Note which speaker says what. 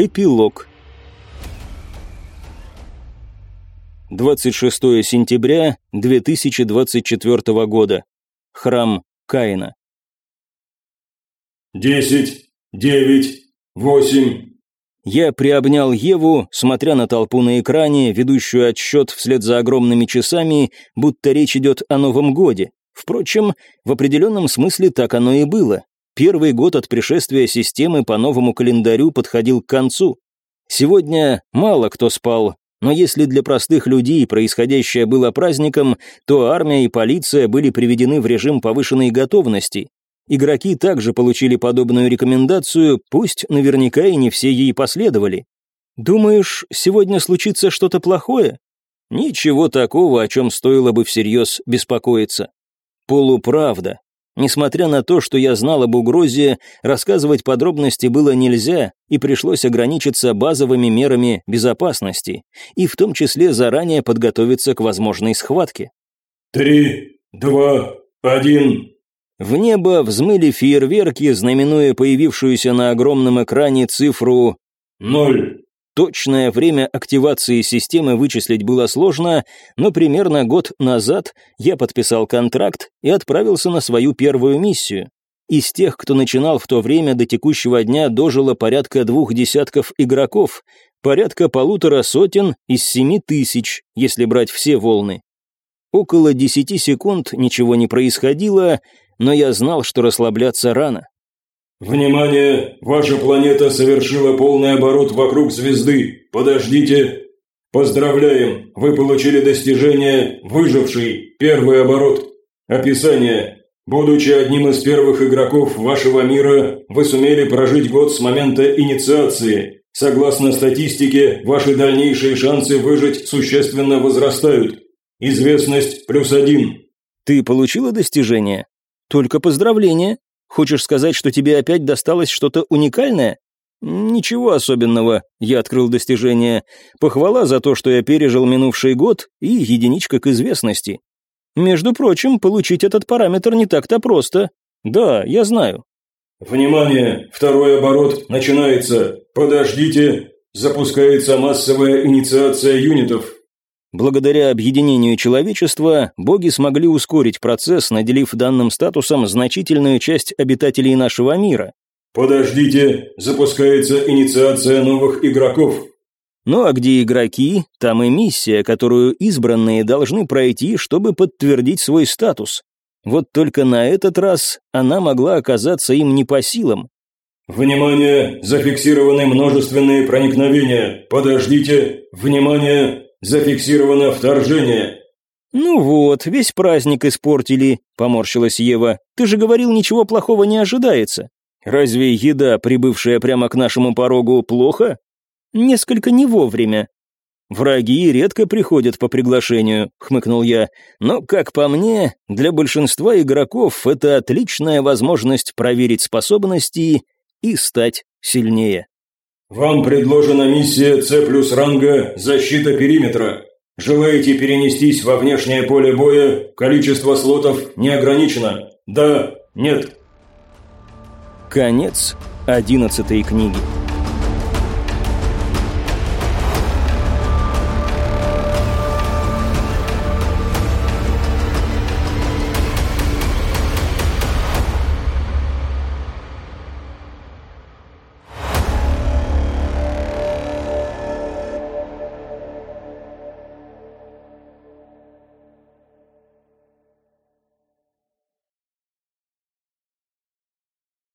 Speaker 1: Эпилог 26 сентября 2024 года. Храм Каина.
Speaker 2: «Десять, девять, восемь».
Speaker 1: Я приобнял Еву, смотря на толпу на экране, ведущую отсчет вслед за огромными часами, будто речь идет о Новом Годе. Впрочем, в определенном смысле так оно и было. Первый год от пришествия системы по новому календарю подходил к концу. Сегодня мало кто спал, но если для простых людей происходящее было праздником, то армия и полиция были приведены в режим повышенной готовности. Игроки также получили подобную рекомендацию, пусть наверняка и не все ей последовали. «Думаешь, сегодня случится что-то плохое?» Ничего такого, о чем стоило бы всерьез беспокоиться. Полуправда. Несмотря на то, что я знал об угрозе, рассказывать подробности было нельзя, и пришлось ограничиться базовыми мерами безопасности, и в том числе заранее подготовиться к возможной схватке.
Speaker 2: «Три, два, один».
Speaker 1: В небо взмыли фейерверки, знаменуя появившуюся на огромном экране цифру
Speaker 2: «Ноль».
Speaker 1: Точное время активации системы вычислить было сложно, но примерно год назад я подписал контракт и отправился на свою первую миссию. Из тех, кто начинал в то время до текущего дня, дожило порядка двух десятков игроков, порядка полутора сотен из семи тысяч, если брать все волны. Около десяти секунд ничего не происходило, но я знал, что расслабляться рано.
Speaker 2: «Внимание! Ваша планета совершила полный оборот вокруг звезды. Подождите!» «Поздравляем! Вы получили достижение «Выживший» первый оборот. Описание. Будучи одним из первых игроков вашего мира, вы сумели прожить год с момента инициации. Согласно статистике, ваши дальнейшие шансы выжить существенно возрастают. Известность плюс один».
Speaker 1: «Ты получила достижение?» «Только поздравления. Хочешь сказать, что тебе опять досталось что-то уникальное? Ничего особенного, я открыл достижение. Похвала за то, что я пережил минувший год, и единичка к известности. Между прочим, получить этот параметр не так-то просто. Да, я знаю.
Speaker 2: Внимание, второй оборот начинается. Подождите, запускается массовая инициация юнитов.
Speaker 1: Благодаря объединению человечества, боги смогли ускорить процесс, наделив данным статусом значительную часть обитателей нашего мира.
Speaker 2: «Подождите, запускается инициация новых игроков».
Speaker 1: Ну а где игроки, там и миссия, которую избранные должны пройти, чтобы подтвердить свой статус. Вот только на этот раз она могла оказаться им не по силам.
Speaker 2: «Внимание! Зафиксированы множественные проникновения! Подождите! Внимание! Зафиксировано вторжение!»
Speaker 1: «Ну вот, весь праздник испортили», — поморщилась Ева. «Ты же говорил, ничего плохого не ожидается. Разве еда, прибывшая прямо к нашему порогу, плохо?» «Несколько не вовремя». «Враги редко приходят по приглашению», — хмыкнул я. «Но, как по мне, для большинства игроков это отличная возможность проверить способности и стать сильнее».
Speaker 2: «Вам предложена миссия С плюс ранга «Защита периметра». Желаете перенестись во внешнее поле боя? Количество слотов не ограничено. Да, нет».
Speaker 1: Конец одиннадцатой книги.